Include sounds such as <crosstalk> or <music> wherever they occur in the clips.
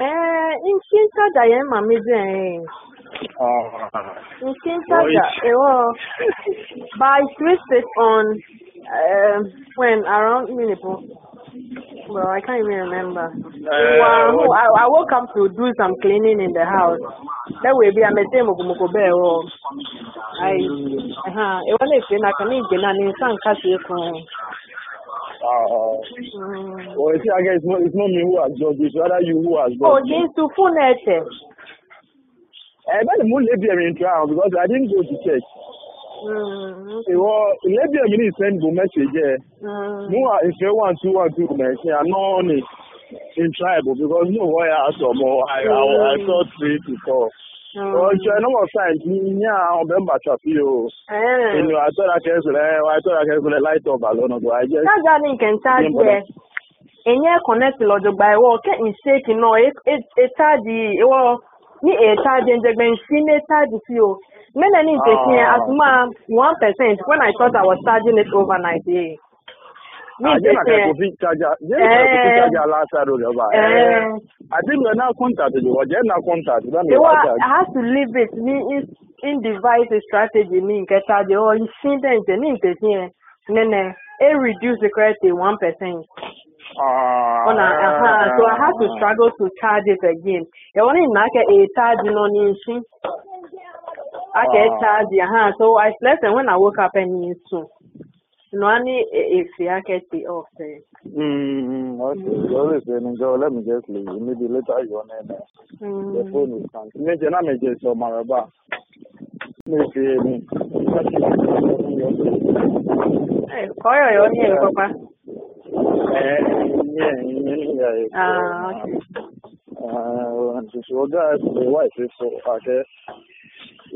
Eh, nchi nchaja ya mma mezi eh. Nchi oh. nchaja ewo. By three six on um, when around Minipo. Well, I can't even remember. Uh, eh, well, oh. I, I woke up to do some cleaning in the house. That way, be a mete mokumoko bell. Oh. I, uh huh. It was a thing I can even get an instant cash. Oh, well, see, I guess it's not, it's not me who has done this, rather you who has done it. Oh, Jesu, fún ẹ̀tẹ̀. Eh, but the moon lè bẹ̀rẹ̀ in am because I didn't go to church. Mm, Ìwọ ìlébí ẹ̀mí ní ìsẹ́ndìbò mẹ́sẹ̀jì ẹ̀. Mú ìfẹ́ one two one two mẹ́sìn àná ni in tribal because no wire at all, but I, I, saw mm. three to four. oche nụmọ sayensị nye a ọbẹmba chafi o enu atọra kẹsìrẹ atọra kẹsìrẹ láìtọ balọ nọgbọ ajẹ. ṣáàjà ní kẹntà jẹ ẹ̀yẹ́ kọ̀nẹ́tì lọ́jọ́gba ẹ̀wọ̀ kẹ́ ìṣèkì náà ètàdì ẹ̀wọ̀ ní ètàdì ẹ̀jẹ̀gbẹ̀ ìṣí ní ètàdì sí o mẹ́lẹ̀ ní ìṣèkì yẹn àtúmọ̀ one percent when I thought I was charging it overnight. Yeah. Ah, yana eh. eh. eh. i to leave it ni in device strategy ni nketa de o oh, incident ni nkesi e nene e reduce the credit one percent Uh, uh So I had to struggle to charge it again. You want to make a e charge no nation. I can ah. charge, uh So I slept when I woke up and Nani, if I get the offer. Mm, okay. Mm. Always when go, let me just leave. Maybe later you on there. Mm. The phone is on. Me, Jenna, me just so maraba. Me, see me. Hey, call your name, Papa. Eh, yeah, yeah, yeah. Ah, okay. Uh, and she's your guy, the wife is so, okay.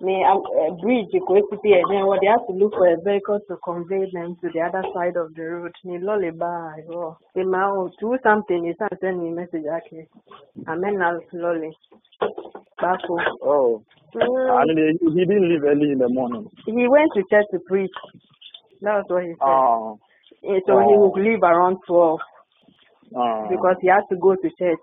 Me a uh, bridge equipia then what they have to look for a vehicle to convey them to the other side of the road ni lolly bye oh they might oh, do something they start send me message okay i'm in lolly back home oh mm. and he, he didn't leave early in the morning he went to church to preach that was what he said oh. so oh. he ah. would leave around 12 oh. because he had to go to church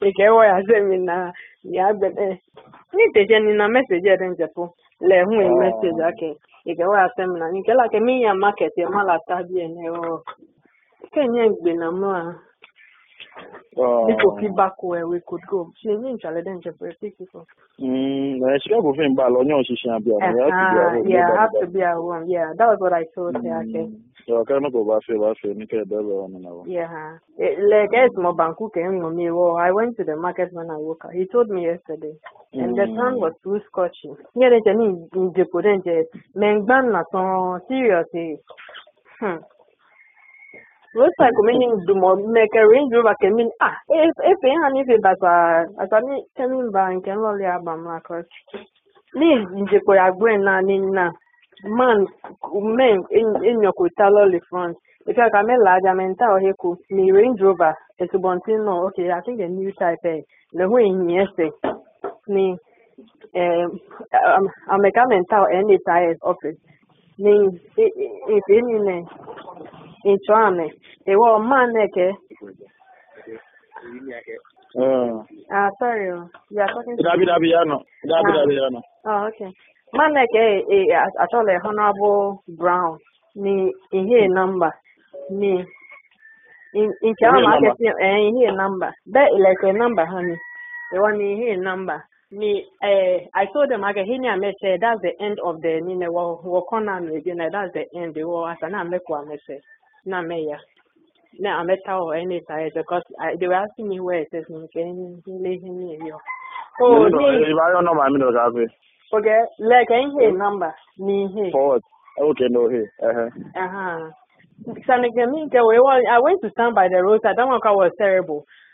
ya eweghaziri na ya gbede eh. niteje ni na meseji ede njepo le hun e meseji oh. ake ike ya mi na nke la ke mi ya market oh. e mala tabi ene o gbe na mu a Biko oh. back where we could go. She even challenged them to take it Mm, she have been ball on your shisha be Yeah, have to be at uh-huh, Yeah, that was what I told her. Mm. Okay. So I go back to back to make a Yeah. Eh, like as my banku eh, I went to the market when I woke up. He told me yesterday. And the sun mm. was too scorching. Yeah, they tell me in na serious. Eh. Hmm. road cycle mi ni dùmọ̀ range ah efe ha ni ife bàtà ba nke ni ya na ni man men enyokota lọli front ife ka mela aja menta oheku ni range rover esugbonti nọ i think a new type ẹ lehu enyi ẹsẹ ni amẹka menta nhis office ni ife ni Ichuame iwe omaneke. Uh, hmm. ah, sorry. You are talking. Dabi Oh, Brown ni ihe hmm. namba nke ahụ ma akasi eh, ihe namba be ileke namba ha ni ịwa na ihe namba eh i told them aga hini amese that's the end of the nine wo wo kona that's the end wo asa na amekwa na meya na ameta or any because I, they were asking me where it is in Kenya, Kenya. Oh, no, eh, Okay, like I hear number, me here. Forward. Okay, no here. Uh huh. Uh huh. I went to stand by the roadside. That one was terrible.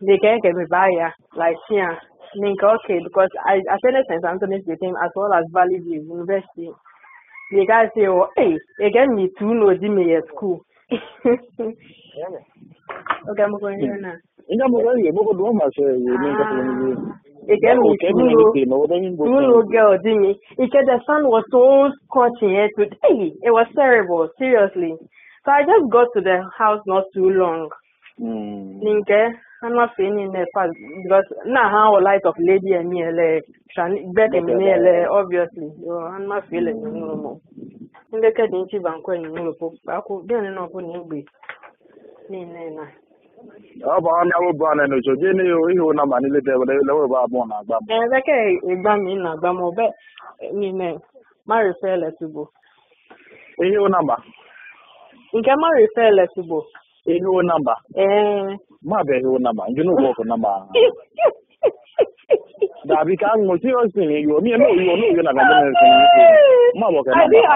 they can get me by yeah, like yeah. Think okay because I attended St. Anthony's with him as well as Valley View University. The guy say, oh, hey, again me too no me at school. okay, I'm going here now. Ina mo ga the sun was so scorching it it was terrible, seriously. So I just got to the house not too long. Mm. amafe niile pass because na ha wọ light of lady emi ele betting ni ele obviously yo amafe ele nyuru mo ndeke dị nchi ba nkwe nyuru po akụ bịa ni na ọbụ na egbe niile na ọ bụ ọnụ awụ bụ ọnụ n'uche gịnị ihe ụna ma niile dị ewere lewe bụ abụọ na agba m ebeke eh, ịgba m na agba m obe niile mari fele tugbo ihe ụna ma nke mari fele tugbo ihe ụna ma ee eh. mábẹ̀ẹ́ ọ̀nà mà njẹ́ n'owó ọkọ̀ nàmà. dàbí ká ń mọ seriously mi ẹ̀ náà yóò náà na nàbẹ̀ ẹ̀ náà sìn ní má I I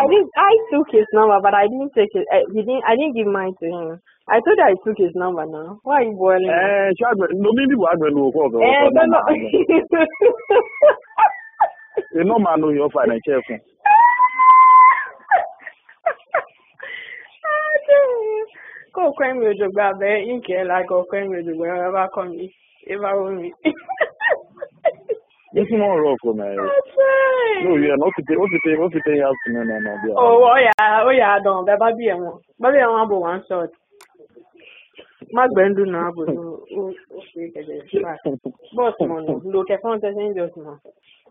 took his number but I didn't take it I, didn't I didn't give mine to him. I told you I took his number now. Why are you boiling? Ẹ ṣé àgbẹ̀ lomi dìbò àgbẹ̀ lu òkú ọ̀gá ọ̀gá náà. Ẹ nọ́ọ̀mà nù yóò fà ẹ̀ Ko kwen mwen jok da be, inke la ko kwen mwen jok gwen, eva kon mi, eva won mi. There's no That's right. No, yeah, no fit, no fit, no fit, no fit, no, no, Oh, oh yeah, oh yeah, don, be bo one na o keje. Boss mo no, just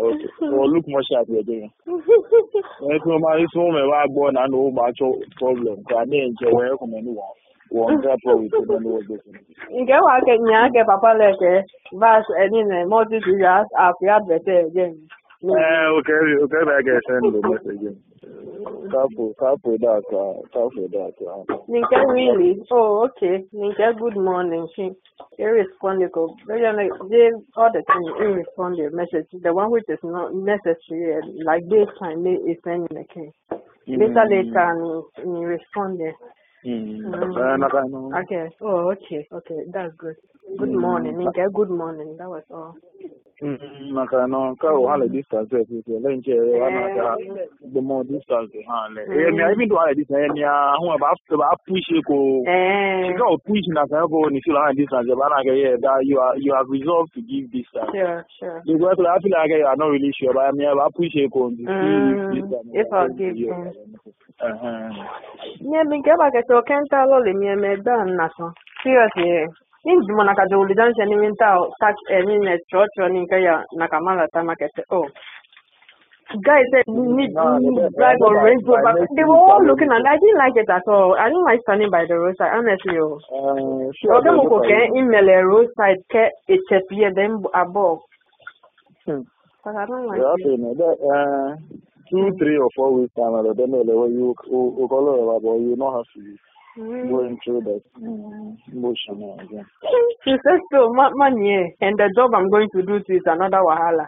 okay well look more sharp you're doing when you ma this woman wa gbọ́ na no ma cho problem ka ne nje we recommend wa won ga problem to no go nge wa ke nya ke papa le ke vas any eh, ne mo ti ya afia better again eh okay okay ba ke send the message again Kapo, kapo daka, kapo daka. Ninke really? Oh, okay. Ninke good morning. She he responded. like They all the thing he responded message. The one which is not necessary, like time, they is sending a case. Hmm. Later, later, he responded. Mm. Mm. Okay. Oh, okay. Okay. That's good. Good hmm. morning. Ninke, good morning. That was all. maka na nke ahụ ha le distance na-aga distance ha le emia even though ha ahụ a ko chika o na sanye ko ha na-aga you have resolved to give distance sure sure because I like you are not really sure eh. ko distance if I give you n'ihi maka ulidansia n'ime nta emine chọọchọ nke ya naka malata market oh guys said need drive or range rover they were all looking and i didn't like it at all i didn't like standing by the roadside honestly o oh. eh, oge m kwu ke imele roadside ke echepie dị abụọ two three or four weeks time i don know the way you okolo yoruba but you know how to Mm. going through mm. that mm, motion again. She says so, man. Yeah, and the job I'm going to do is another wahala.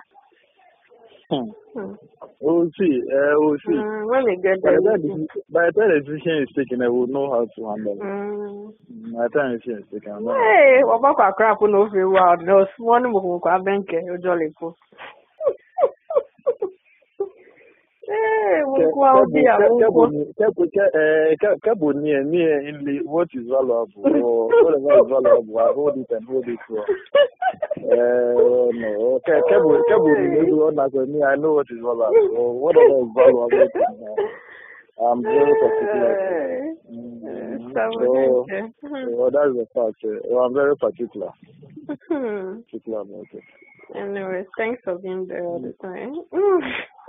Hmm. Hmm. We'll see. Uh, eh, we'll see. Mm, when we get there, by the time, the decision is taken, I eh, will know how to handle it. Mm. By the time the decision is taken, I will know. Hey, what about crap? No, free world. There's one more. I've been here. jolly. Eh, Kẹ́bù ni ẹ̀ ní ẹ̀ ilé what is valuable or <laughs> whatever is valuable I hold it and hold it well. Eh, oh, Kẹ́bù ni ìlú ọ̀nà sọ ní I know what is valuable or whatever is valuable to me. Eh. I'm very particular. Mm. So, well, that's the fact. Well, I'm very particular. Hmm. particular about it. Anyways, thanks for being there all the mm. time. <laughs>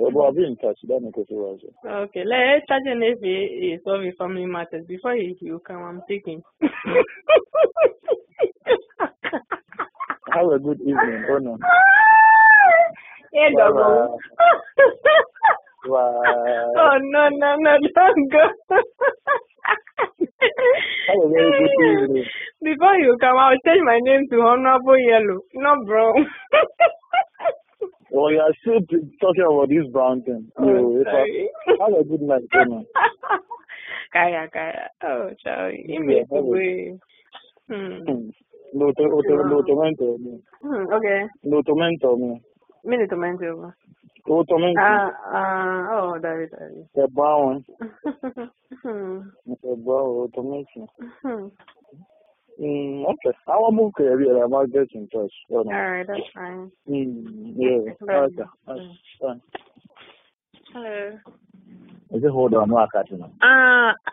Well, I'll be in touch. That makes it right. Okay, let's touch on if he solve his family matters before he, he come. I'm taking. <laughs> Have a good evening, Bono. <laughs> Yeah, <laughs> Bye. Go. oh no no no don't go. Before you come, I'll change my name to Honorable Yellow, not Brown. Well, you are still talking about this brown thing. Oh, Yo, I, have a good night, man. <laughs> Kaya, kaya. Oh, sorry. You eh. hmm. hmm. Yeah, hmm. Lo, to, lo, to, lo Hmm, okay. Lo tormento, man. Me lo tormento. Lo tormento. Ah, ah, oh, dale, dale. The brown. <laughs> hmm. The brown, lo tormento. Hmm. Mm, okay. I will move to area. I might get in touch. All right, that's fine. Mm, yeah. Okay. fine Hello. Is it hold on? No, I can't. Uh, ah,